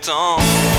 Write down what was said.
pourtant.